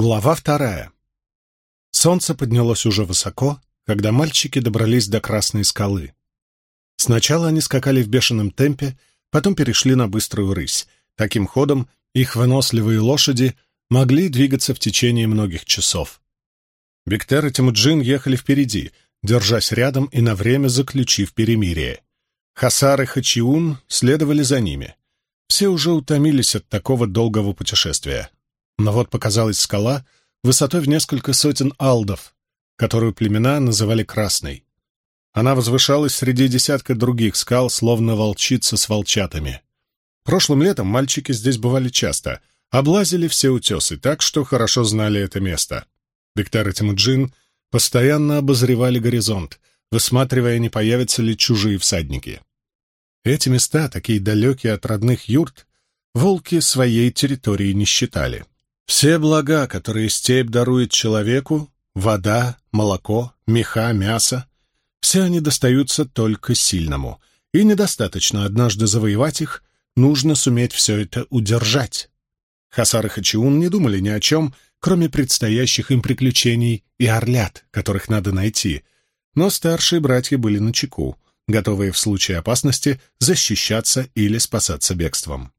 Глава вторая. Солнце поднялось уже высоко, когда мальчики добрались до Красной скалы. Сначала они скакали в бешеном темпе, потом перешли на быструю рысь. Таким ходом их выносливые лошади могли двигаться в течение многих часов. Бектер и Тимуджин ехали впереди, держась рядом и на время заключив перемирие. Хасар и Хачиун следовали за ними. Все уже утомились от такого долгого путешествия. Но вот показалась скала высотой в несколько сотен алдов, которую племена называли Красной. Она возвышалась среди десятка других скал, словно волчица с волчатами. Прошлым летом мальчики здесь бывали часто, облазили все утесы, так что хорошо знали это место. Бектар и Тимуджин постоянно обозревали горизонт, высматривая, не появятся ли чужие всадники. Эти места, такие далекие от родных юрт, волки своей территории не считали. Все блага, которые степь дарует человеку, вода, молоко, меха, мясо, все они достаются только сильному, и недостаточно однажды завоевать их, нужно суметь все это удержать. Хасар и Хачиун не думали ни о чем, кроме предстоящих им приключений и орлят, которых надо найти, но старшие братья были на чеку, готовые в случае опасности защищаться или спасаться бегством.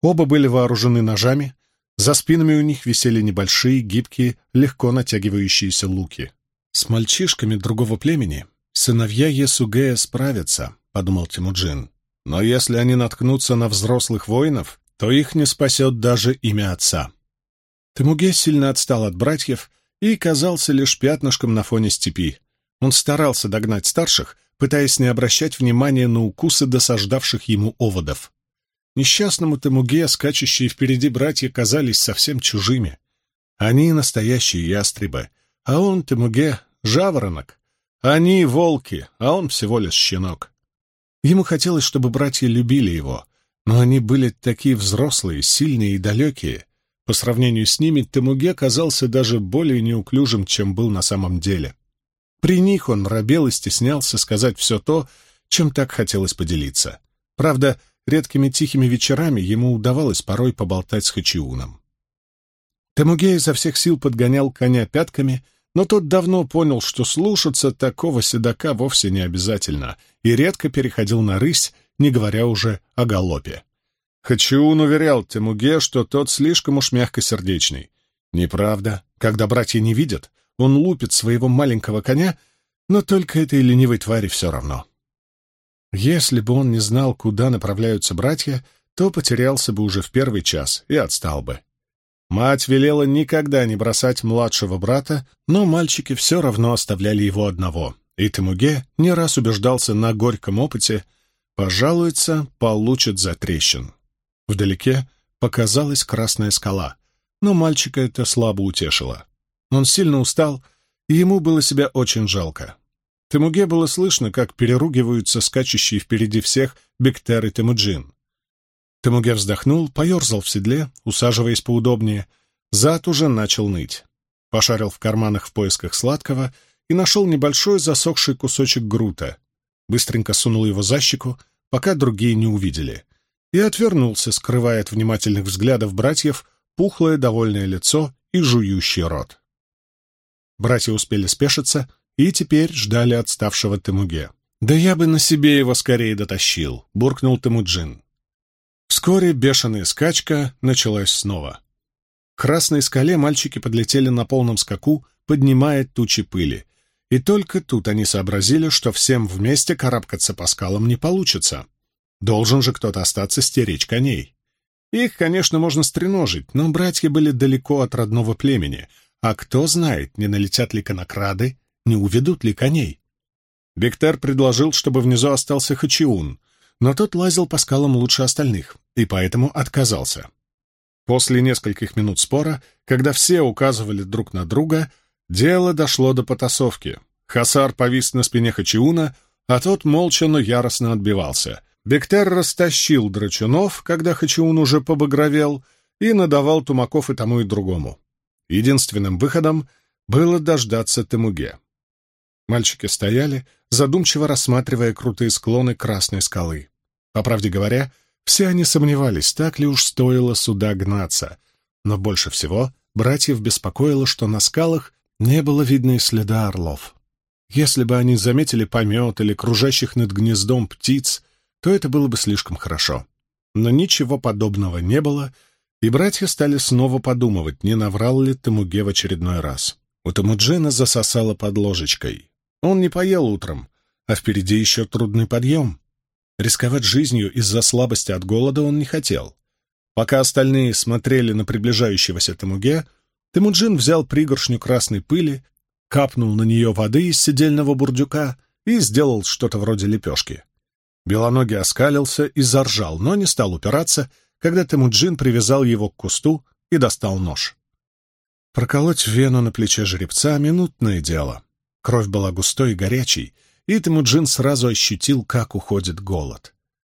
Оба были вооружены ножами, за спинами у них висели небольшие, гибкие, легко натягивающиеся луки. «С мальчишками другого племени сыновья Есугея справятся», — подумал Тимуджин. «Но если они наткнутся на взрослых воинов, то их не спасет даже имя отца». Темуге сильно отстал от братьев и казался лишь пятнышком на фоне степи. Он старался догнать старших, пытаясь не обращать внимания на укусы досаждавших ему оводов. Несчастному Темуге, скачущие впереди братья, казались совсем чужими. Они настоящие ястребы, а он, Темуге, жаворонок. Они волки, а он всего лишь щенок. Ему хотелось, чтобы братья любили его, но они были такие взрослые, сильные и далекие. По сравнению с ними Темуге казался даже более неуклюжим, чем был на самом деле. При них он робел и стеснялся сказать все то, чем так хотелось поделиться. Правда, Редкими тихими вечерами ему удавалось порой поболтать с Хачиуном. Темуге изо всех сил подгонял коня пятками, но тот давно понял, что слушаться такого седока вовсе не обязательно, и редко переходил на рысь, не говоря уже о галопе. Хачиун уверял Темуге, что тот слишком уж мягкосердечный. Неправда. Когда братья не видят, он лупит своего маленького коня, но только этой ленивой твари все равно. Если бы он не знал, куда направляются братья, то потерялся бы уже в первый час и отстал бы. Мать велела никогда не бросать младшего брата, но мальчики все равно оставляли его одного, и Темуге не раз убеждался на горьком опыте, пожалуется, получит за трещин. Вдалеке показалась красная скала, но мальчика это слабо утешило. Он сильно устал, и ему было себя очень жалко. Темуге было слышно, как переругиваются скачущие впереди всех Бектер и Темуджин. Темуге вздохнул, поерзал в седле, усаживаясь поудобнее. Зад уже начал ныть. Пошарил в карманах в поисках сладкого и нашел небольшой засохший кусочек грута. Быстренько сунул его за щеку, пока другие не увидели. И отвернулся, скрывая от внимательных взглядов братьев пухлое довольное лицо и жующий рот. Братья успели спешиться — и теперь ждали отставшего Темуге. «Да я бы на себе его скорее дотащил», — буркнул Темуджин. Вскоре бешеная скачка началась снова. К Красной скале мальчики подлетели на полном скаку, поднимая тучи пыли. И только тут они сообразили, что всем вместе карабкаться по скалам не получится. Должен же кто-то остаться стеречь коней. Их, конечно, можно стреножить, но братья были далеко от родного племени, а кто знает, не налетят ли конокрады не уведут ли коней. Бектер предложил, чтобы внизу остался Хачиун, но тот лазил по скалам лучше остальных, и поэтому отказался. После нескольких минут спора, когда все указывали друг на друга, дело дошло до потасовки. Хасар повис на спине Хачиуна, а тот молча, но яростно отбивался. Бектер растащил драчунов, когда Хачиун уже побагровел, и надавал тумаков и тому и другому. Единственным выходом было дождаться Темуге. Мальчики стояли, задумчиво рассматривая крутые склоны Красной скалы. По правде говоря, все они сомневались, так ли уж стоило сюда гнаться, но больше всего братьев беспокоило, что на скалах не было видно и следа орлов. Если бы они заметили помет или кружащих над гнездом птиц, то это было бы слишком хорошо. Но ничего подобного не было, и братья стали снова подумывать, не наврал ли Тамуге в очередной раз. У Тамуджина засосало под ложечкой. Он не поел утром, а впереди еще трудный подъем. Рисковать жизнью из-за слабости от голода он не хотел. Пока остальные смотрели на приближающегося Тамуге, Темуджин взял пригоршню красной пыли, капнул на нее воды из седельного бурдюка и сделал что-то вроде лепешки. Белоногий оскалился и заржал, но не стал упираться, когда Темуджин привязал его к кусту и достал нож. Проколоть вену на плече жеребца — минутное дело. Кровь была густой и горячей, и Темуджин сразу ощутил, как уходит голод.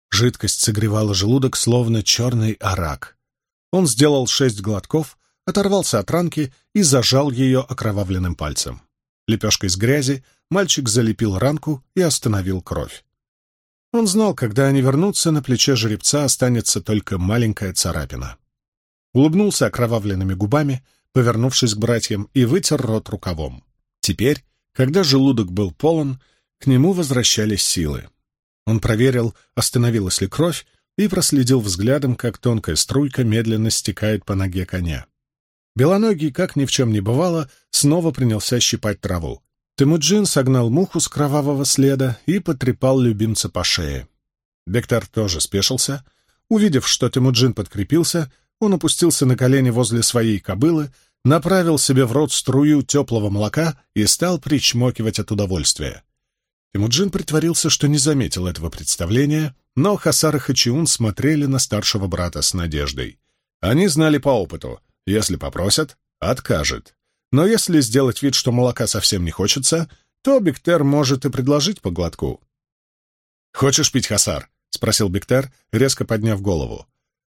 Жидкость согревала желудок, словно черный арак. Он сделал шесть глотков, оторвался от ранки и зажал ее окровавленным пальцем. Лепешкой из грязи мальчик залепил ранку и остановил кровь. Он знал, когда они вернутся, на плече жеребца останется только маленькая царапина. Улыбнулся окровавленными губами, повернувшись к братьям, и вытер рот рукавом. Теперь, когда желудок был полон, к нему возвращались силы. Он проверил, остановилась ли кровь, и проследил взглядом, как тонкая струйка медленно стекает по ноге коня. Белоногий, как ни в чем не бывало, снова принялся щипать траву. Темуджин согнал муху с кровавого следа и потрепал любимца по шее. Бектар тоже спешился. Увидев, что Темуджин подкрепился, он опустился на колени возле своей кобылы, направил себе в рот струю теплого молока и стал причмокивать от удовольствия. Темуджин притворился, что не заметил этого представления, но Хасар и Хачиун смотрели на старшего брата с надеждой. Они знали по опыту, если попросят, откажет. Но если сделать вид, что молока совсем не хочется, то Бектер может и предложить по глотку. «Хочешь пить, Хасар?» — спросил Бектер, резко подняв голову.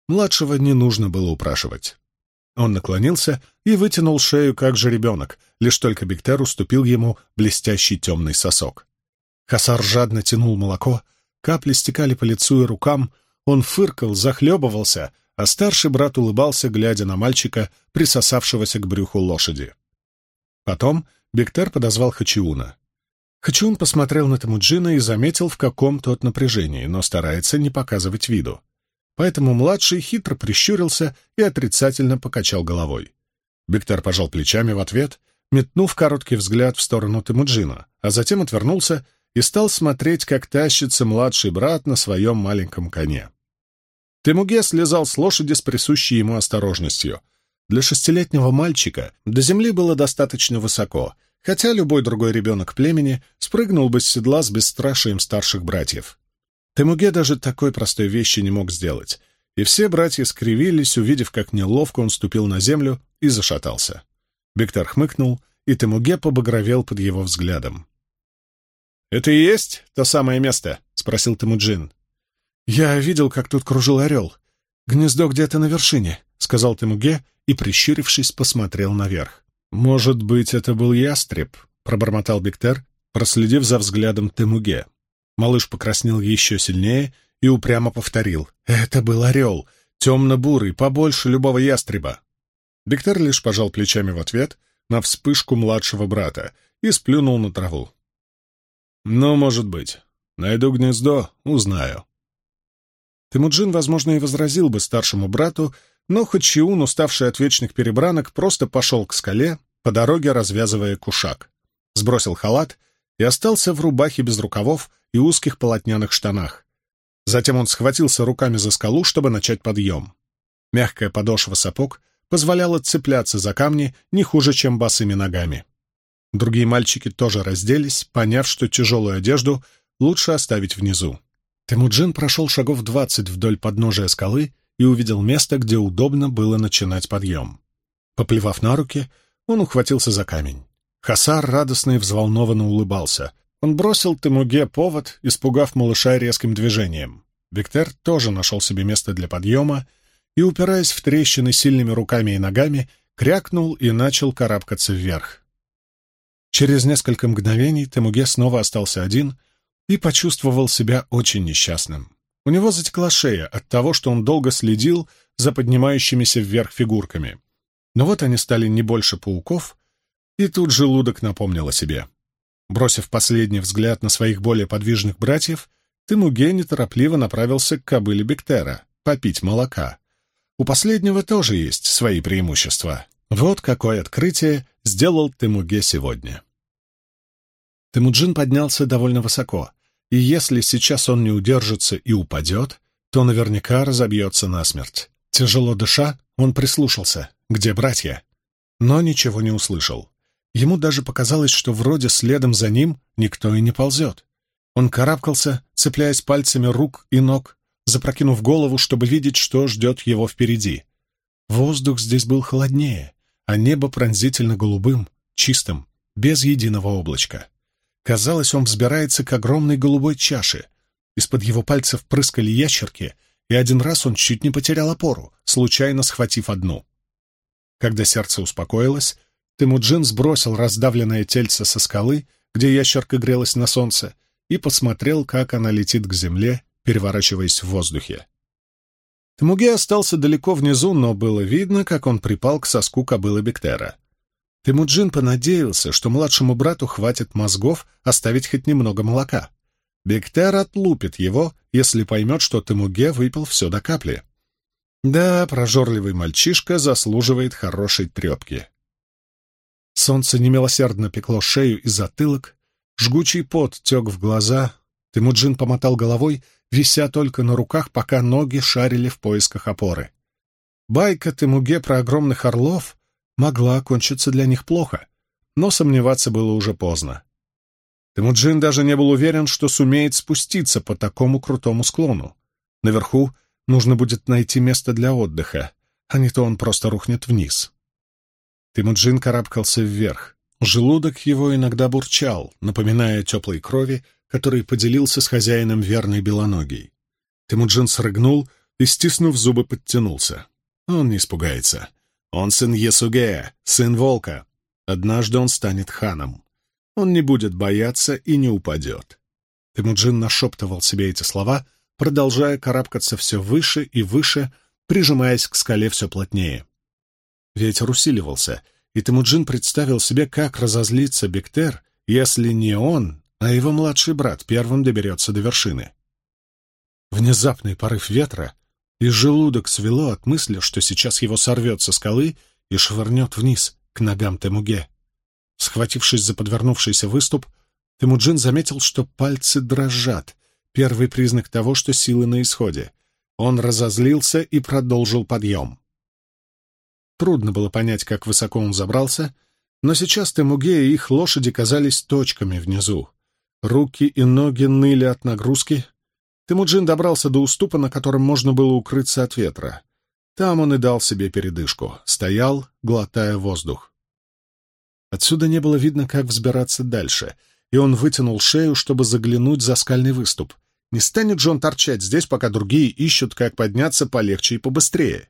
Младшего не нужно было упрашивать. Он наклонился и вытянул шею, как же ребенок, лишь только Бектер уступил ему блестящий темный сосок. Хасар жадно тянул молоко, капли стекали по лицу и рукам, он фыркал, захлебывался, а старший брат улыбался, глядя на мальчика, присосавшегося к брюху лошади. Потом Бектер подозвал Хачиуна. Хачиун посмотрел на Тамуджина и заметил, в каком тот напряжении, но старается не показывать виду. Поэтому младший хитро прищурился и отрицательно покачал головой. Бектер пожал плечами в ответ, метнув короткий взгляд в сторону Тамуджина, а затем отвернулся и стал смотреть, как тащится младший брат на своем маленьком коне. Темуге слезал с лошади с присущей ему осторожностью — для шестилетнего мальчика до земли было достаточно высоко, хотя любой другой ребенок племени спрыгнул бы с седла с бесстрашием старших братьев. Темуге даже такой простой вещи не мог сделать, и все братья скривились, увидев, как неловко он ступил на землю и зашатался. Бектар хмыкнул, и Темуге побагровел под его взглядом. «Это и есть то самое место?» — спросил Темуджин. «Я видел, как тут кружил орел. Гнездо где-то на вершине», — сказал Темуге и, прищурившись, посмотрел наверх. «Может быть, это был ястреб?» — пробормотал Бектер, проследив за взглядом Темуге. Малыш покраснел еще сильнее и упрямо повторил. «Это был орел, темно-бурый, побольше любого ястреба». Бектер лишь пожал плечами в ответ на вспышку младшего брата и сплюнул на траву. «Ну, может быть. Найду гнездо, узнаю». Темуджин, возможно, и возразил бы старшему брату, но Хачиун, уставший от вечных перебранок, просто пошел к скале, по дороге развязывая кушак. Сбросил халат и остался в рубахе без рукавов и узких полотняных штанах. Затем он схватился руками за скалу, чтобы начать подъем. Мягкая подошва сапог позволяла цепляться за камни не хуже, чем босыми ногами. Другие мальчики тоже разделись, поняв, что тяжелую одежду лучше оставить внизу. Темуджин прошел шагов двадцать вдоль подножия скалы и увидел место, где удобно было начинать подъем. Поплевав на руки, он ухватился за камень. Хасар радостно и взволнованно улыбался. Он бросил Темуге повод, испугав малыша резким движением. Виктер тоже нашел себе место для подъема и, упираясь в трещины сильными руками и ногами, крякнул и начал карабкаться вверх. Через несколько мгновений Темуге снова остался один и почувствовал себя очень несчастным. У него затекла шея от того, что он долго следил за поднимающимися вверх фигурками. Но вот они стали не больше пауков, и тут желудок напомнил о себе. Бросив последний взгляд на своих более подвижных братьев, Тымуге неторопливо направился к кобыле Бектера попить молока. У последнего тоже есть свои преимущества. Вот какое открытие сделал Тымуге сегодня. Темуджин поднялся довольно высоко, и если сейчас он не удержится и упадет, то наверняка разобьется насмерть. Тяжело дыша, он прислушался. Где братья? Но ничего не услышал. Ему даже показалось, что вроде следом за ним никто и не ползет. Он карабкался, цепляясь пальцами рук и ног, запрокинув голову, чтобы видеть, что ждет его впереди. Воздух здесь был холоднее, а небо пронзительно голубым, чистым, без единого облачка. Казалось, он взбирается к огромной голубой чаше. Из-под его пальцев прыскали ящерки, и один раз он чуть не потерял опору, случайно схватив одну. Когда сердце успокоилось, Темуджин сбросил раздавленное тельце со скалы, где ящерка грелась на солнце, и посмотрел, как она летит к земле, переворачиваясь в воздухе. Темуге остался далеко внизу, но было видно, как он припал к соску кобылы Бектера. Темуджин понадеялся, что младшему брату хватит мозгов оставить хоть немного молока. Бектер отлупит его, если поймет, что Темуге выпил все до капли. Да, прожорливый мальчишка заслуживает хорошей трепки. Солнце немилосердно пекло шею и затылок, жгучий пот тек в глаза. Темуджин помотал головой, вися только на руках, пока ноги шарили в поисках опоры. Байка Темуге про огромных орлов могла окончиться для них плохо, но сомневаться было уже поздно. Темуджин даже не был уверен, что сумеет спуститься по такому крутому склону. Наверху нужно будет найти место для отдыха, а не то он просто рухнет вниз. Темуджин карабкался вверх. Желудок его иногда бурчал, напоминая теплой крови, который поделился с хозяином верной белоногий. Темуджин срыгнул и, стиснув зубы, подтянулся. Он не испугается. Он сын Есугея, сын волка. Однажды он станет ханом. Он не будет бояться и не упадет. Темуджин нашептывал себе эти слова, продолжая карабкаться все выше и выше, прижимаясь к скале все плотнее. Ветер усиливался, и Темуджин представил себе, как разозлится Бектер, если не он, а его младший брат первым доберется до вершины. Внезапный порыв ветра и желудок свело от мысли, что сейчас его сорвет со скалы и швырнет вниз, к ногам Темуге. Схватившись за подвернувшийся выступ, Темуджин заметил, что пальцы дрожат, первый признак того, что силы на исходе. Он разозлился и продолжил подъем. Трудно было понять, как высоко он забрался, но сейчас Темуге и их лошади казались точками внизу. Руки и ноги ныли от нагрузки, Темуджин добрался до уступа, на котором можно было укрыться от ветра. Там он и дал себе передышку, стоял, глотая воздух. Отсюда не было видно, как взбираться дальше, и он вытянул шею, чтобы заглянуть за скальный выступ. Не станет же он торчать здесь, пока другие ищут, как подняться полегче и побыстрее.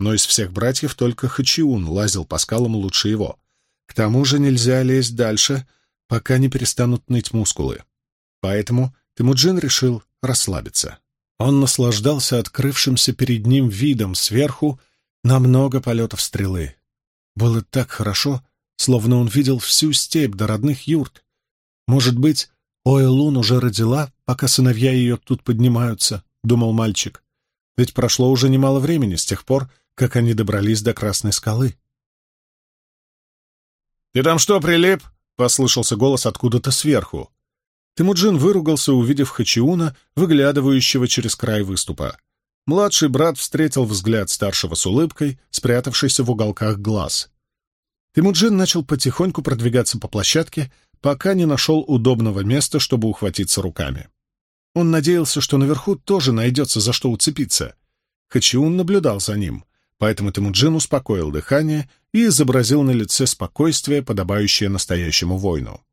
Но из всех братьев только Хачиун лазил по скалам лучше его. К тому же нельзя лезть дальше, пока не перестанут ныть мускулы. Поэтому Темуджин решил расслабиться. Он наслаждался открывшимся перед ним видом сверху на много полетов стрелы. Было так хорошо, словно он видел всю степь до родных юрт. Может быть, Оэлун уже родила, пока сыновья ее тут поднимаются, — думал мальчик. Ведь прошло уже немало времени с тех пор, как они добрались до Красной скалы. «Ты там что, прилип?» — послышался голос откуда-то сверху. Тимуджин выругался, увидев Хачиуна, выглядывающего через край выступа. Младший брат встретил взгляд старшего с улыбкой, спрятавшейся в уголках глаз. Тимуджин начал потихоньку продвигаться по площадке, пока не нашел удобного места, чтобы ухватиться руками. Он надеялся, что наверху тоже найдется за что уцепиться. Хачиун наблюдал за ним, поэтому Тимуджин успокоил дыхание и изобразил на лице спокойствие, подобающее настоящему воину.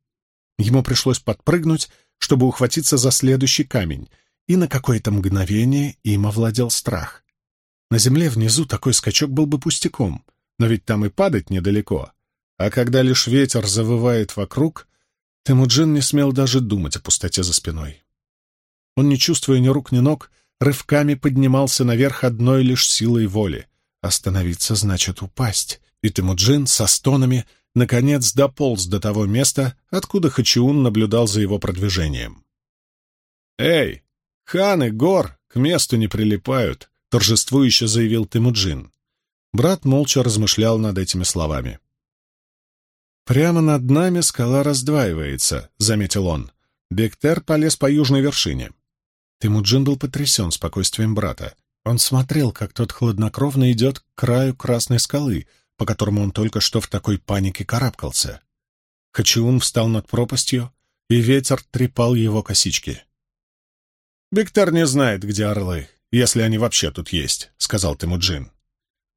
Ему пришлось подпрыгнуть, чтобы ухватиться за следующий камень, и на какое-то мгновение им овладел страх. На земле внизу такой скачок был бы пустяком, но ведь там и падать недалеко. А когда лишь ветер завывает вокруг, Темуджин не смел даже думать о пустоте за спиной. Он, не чувствуя ни рук, ни ног, рывками поднимался наверх одной лишь силой воли. Остановиться значит упасть, и Темуджин со стонами наконец дополз до того места, откуда Хачиун наблюдал за его продвижением. «Эй, ханы гор к месту не прилипают», — торжествующе заявил Темуджин. Брат молча размышлял над этими словами. «Прямо над нами скала раздваивается», — заметил он. Бектер полез по южной вершине. Темуджин был потрясен спокойствием брата. Он смотрел, как тот хладнокровно идет к краю красной скалы, по которому он только что в такой панике карабкался. Хачиун встал над пропастью, и ветер трепал его косички. «Бектер не знает, где орлы, если они вообще тут есть», — сказал Темуджин.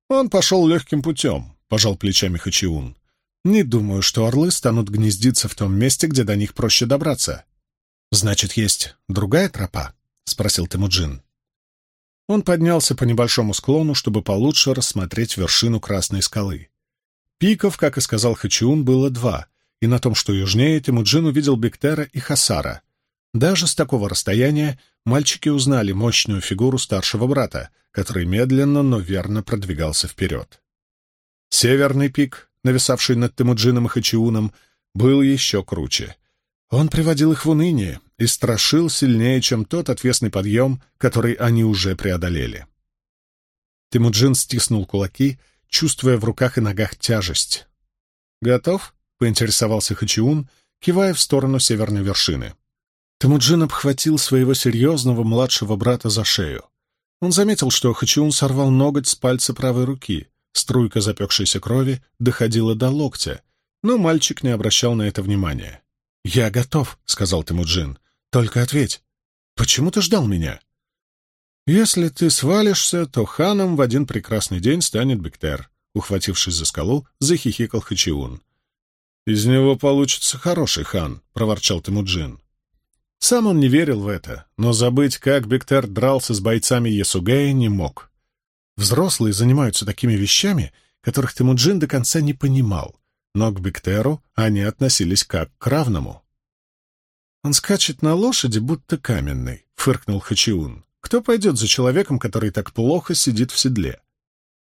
«Он пошел легким путем», — пожал плечами Хачиун. «Не думаю, что орлы станут гнездиться в том месте, где до них проще добраться». «Значит, есть другая тропа?» — спросил Темуджин. Он поднялся по небольшому склону, чтобы получше рассмотреть вершину Красной скалы. Пиков, как и сказал Хачиун, было два, и на том, что южнее, Темуджин увидел Бектера и Хасара. Даже с такого расстояния мальчики узнали мощную фигуру старшего брата, который медленно, но верно продвигался вперед. Северный пик, нависавший над Темуджином и Хачиуном, был еще круче. Он приводил их в уныние и страшил сильнее, чем тот отвесный подъем, который они уже преодолели. Темуджин стиснул кулаки, чувствуя в руках и ногах тяжесть. «Готов?» — поинтересовался Хачиун, кивая в сторону северной вершины. Темуджин обхватил своего серьезного младшего брата за шею. Он заметил, что Хачиун сорвал ноготь с пальца правой руки. Струйка запекшейся крови доходила до локтя, но мальчик не обращал на это внимания. «Я готов», — сказал Темуджин. «Только ответь, почему ты ждал меня?» «Если ты свалишься, то ханом в один прекрасный день станет Бектер», — ухватившись за скалу, захихикал Хачиун. «Из него получится хороший хан», — проворчал Темуджин. Сам он не верил в это, но забыть, как Бектер дрался с бойцами Ясугея, не мог. Взрослые занимаются такими вещами, которых Темуджин до конца не понимал, но к Бектеру они относились как к равному. «Он скачет на лошади, будто каменный», — фыркнул Хачиун. «Кто пойдет за человеком, который так плохо сидит в седле?»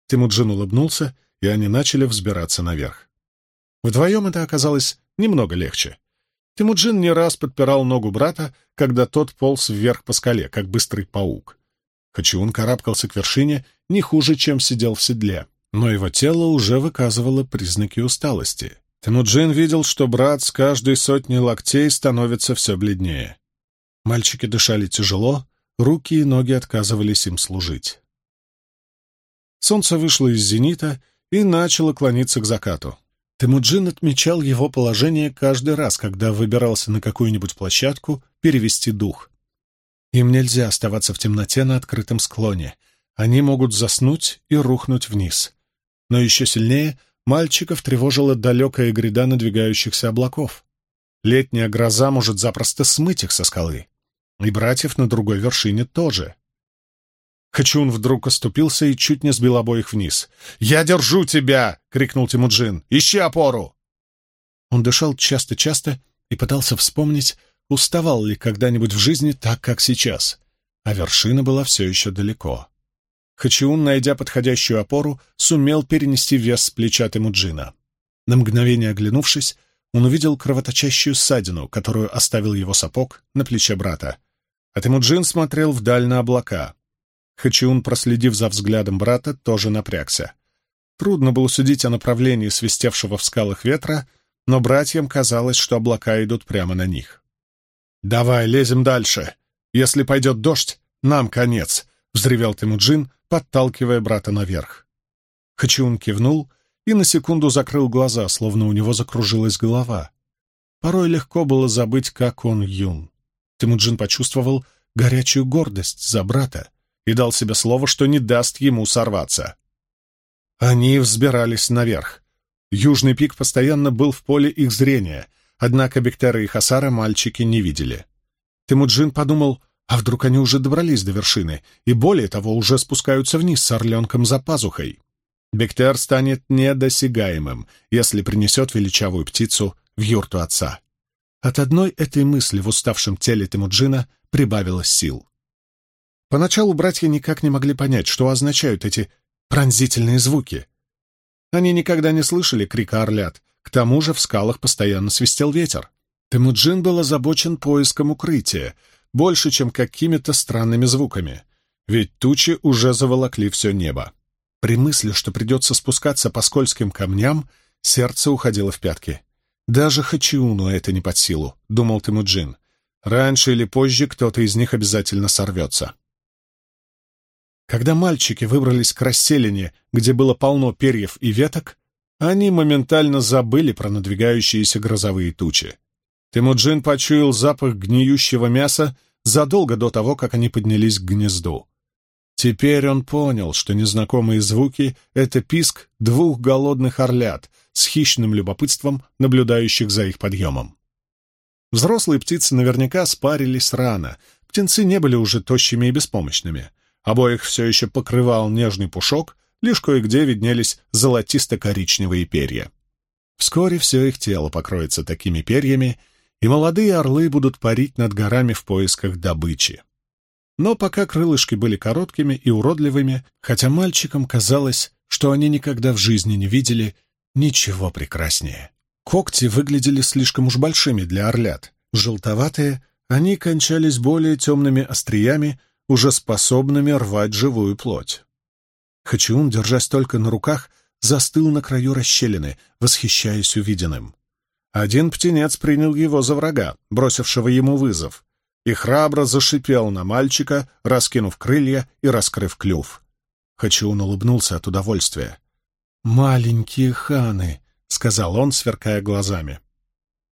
Темуджин улыбнулся, и они начали взбираться наверх. Вдвоем это оказалось немного легче. Темуджин не раз подпирал ногу брата, когда тот полз вверх по скале, как быстрый паук. Хачиун карабкался к вершине не хуже, чем сидел в седле но его тело уже выказывало признаки усталости. Темуджин видел, что брат с каждой сотней локтей становится все бледнее. Мальчики дышали тяжело, руки и ноги отказывались им служить. Солнце вышло из зенита и начало клониться к закату. Темуджин отмечал его положение каждый раз, когда выбирался на какую-нибудь площадку перевести дух. Им нельзя оставаться в темноте на открытом склоне. Они могут заснуть и рухнуть вниз но еще сильнее мальчиков тревожила далекая гряда надвигающихся облаков. Летняя гроза может запросто смыть их со скалы. И братьев на другой вершине тоже. Хачун вдруг оступился и чуть не сбил обоих вниз. «Я держу тебя!» — крикнул Тимуджин. «Ищи опору!» Он дышал часто-часто и пытался вспомнить, уставал ли когда-нибудь в жизни так, как сейчас. А вершина была все еще далеко. Хачиун, найдя подходящую опору, сумел перенести вес с плеча Темуджина. На мгновение оглянувшись, он увидел кровоточащую ссадину, которую оставил его сапог на плече брата. А Темуджин смотрел вдаль на облака. Хачиун, проследив за взглядом брата, тоже напрягся. Трудно было судить о направлении свистевшего в скалах ветра, но братьям казалось, что облака идут прямо на них. «Давай, лезем дальше. Если пойдет дождь, нам конец», — взревел Темуджин, подталкивая брата наверх. Хачиун кивнул и на секунду закрыл глаза, словно у него закружилась голова. Порой легко было забыть, как он юн. Темуджин почувствовал горячую гордость за брата и дал себе слово, что не даст ему сорваться. Они взбирались наверх. Южный пик постоянно был в поле их зрения, однако Бектера и Хасара мальчики не видели. Темуджин подумал, а вдруг они уже добрались до вершины и, более того, уже спускаются вниз с орленком за пазухой? Бектер станет недосягаемым, если принесет величавую птицу в юрту отца. От одной этой мысли в уставшем теле Темуджина прибавилось сил. Поначалу братья никак не могли понять, что означают эти пронзительные звуки. Они никогда не слышали крика орлят, к тому же в скалах постоянно свистел ветер. Темуджин был озабочен поиском укрытия, больше, чем какими-то странными звуками, ведь тучи уже заволокли все небо. При мысли, что придется спускаться по скользким камням, сердце уходило в пятки. «Даже Хачиуну это не под силу», — думал Темуджин. «Раньше или позже кто-то из них обязательно сорвется». Когда мальчики выбрались к расселине, где было полно перьев и веток, они моментально забыли про надвигающиеся грозовые тучи. Темуджин почуял запах гниющего мяса задолго до того, как они поднялись к гнезду. Теперь он понял, что незнакомые звуки — это писк двух голодных орлят с хищным любопытством, наблюдающих за их подъемом. Взрослые птицы наверняка спарились рано, птенцы не были уже тощими и беспомощными — Обоих все еще покрывал нежный пушок, лишь кое-где виднелись золотисто-коричневые перья. Вскоре все их тело покроется такими перьями, и молодые орлы будут парить над горами в поисках добычи. Но пока крылышки были короткими и уродливыми, хотя мальчикам казалось, что они никогда в жизни не видели ничего прекраснее. Когти выглядели слишком уж большими для орлят. Желтоватые, они кончались более темными остриями, уже способными рвать живую плоть. Хачиун, держась только на руках, застыл на краю расщелины, восхищаясь увиденным. Один птенец принял его за врага, бросившего ему вызов, и храбро зашипел на мальчика, раскинув крылья и раскрыв клюв. Хачиун улыбнулся от удовольствия. «Маленькие ханы», — сказал он, сверкая глазами.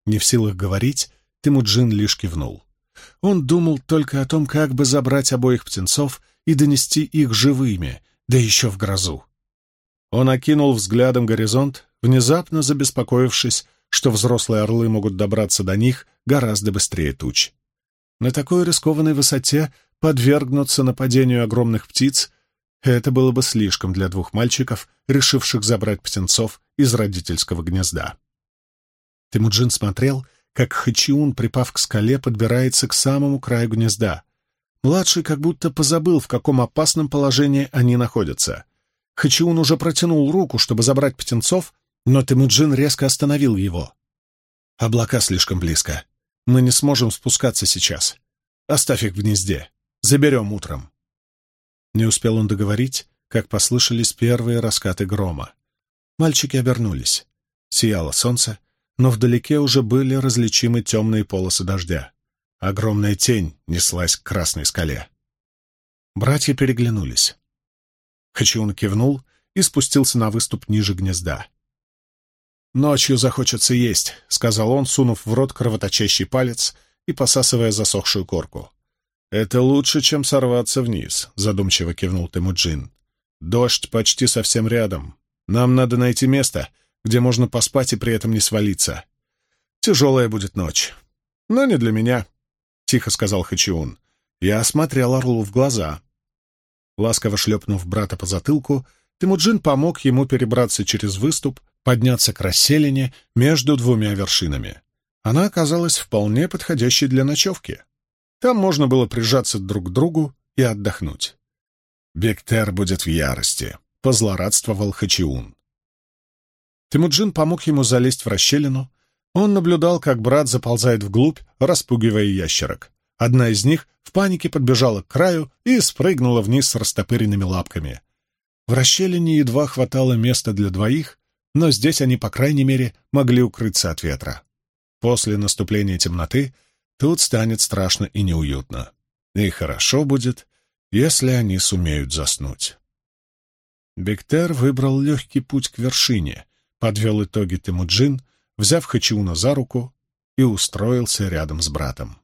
Не в силах говорить, Тимуджин лишь кивнул. Он думал только о том, как бы забрать обоих птенцов и донести их живыми, да еще в грозу. Он окинул взглядом горизонт, внезапно забеспокоившись, что взрослые орлы могут добраться до них гораздо быстрее туч. На такой рискованной высоте подвергнуться нападению огромных птиц — это было бы слишком для двух мальчиков, решивших забрать птенцов из родительского гнезда. Тимуджин смотрел как Хачиун, припав к скале, подбирается к самому краю гнезда. Младший как будто позабыл, в каком опасном положении они находятся. Хачиун уже протянул руку, чтобы забрать птенцов, но Темуджин резко остановил его. «Облака слишком близко. Мы не сможем спускаться сейчас. Оставь их в гнезде. Заберем утром». Не успел он договорить, как послышались первые раскаты грома. Мальчики обернулись. Сияло солнце, но вдалеке уже были различимы темные полосы дождя. Огромная тень неслась к красной скале. Братья переглянулись. Хачиун кивнул и спустился на выступ ниже гнезда. «Ночью захочется есть», — сказал он, сунув в рот кровоточащий палец и посасывая засохшую корку. «Это лучше, чем сорваться вниз», — задумчиво кивнул Темуджин. «Дождь почти совсем рядом. Нам надо найти место, где можно поспать и при этом не свалиться. Тяжелая будет ночь. Но не для меня, — тихо сказал Хачиун. Я осмотрел Орлу в глаза. Ласково шлепнув брата по затылку, Тимуджин помог ему перебраться через выступ, подняться к расселине между двумя вершинами. Она оказалась вполне подходящей для ночевки. Там можно было прижаться друг к другу и отдохнуть. «Бектер будет в ярости», — позлорадствовал Хачиун. Тимуджин помог ему залезть в расщелину. Он наблюдал, как брат заползает вглубь, распугивая ящерок. Одна из них в панике подбежала к краю и спрыгнула вниз с растопыренными лапками. В расщелине едва хватало места для двоих, но здесь они, по крайней мере, могли укрыться от ветра. После наступления темноты тут станет страшно и неуютно. И хорошо будет, если они сумеют заснуть. Бектер выбрал легкий путь к вершине, подвел итоги Темуджин, взяв Хачиуна за руку и устроился рядом с братом.